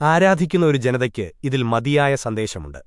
ആരാധിക്കുന്ന ഒരു ജനതയ്ക്ക് ഇതിൽ മതിയായ സന്ദേശമുണ്ട്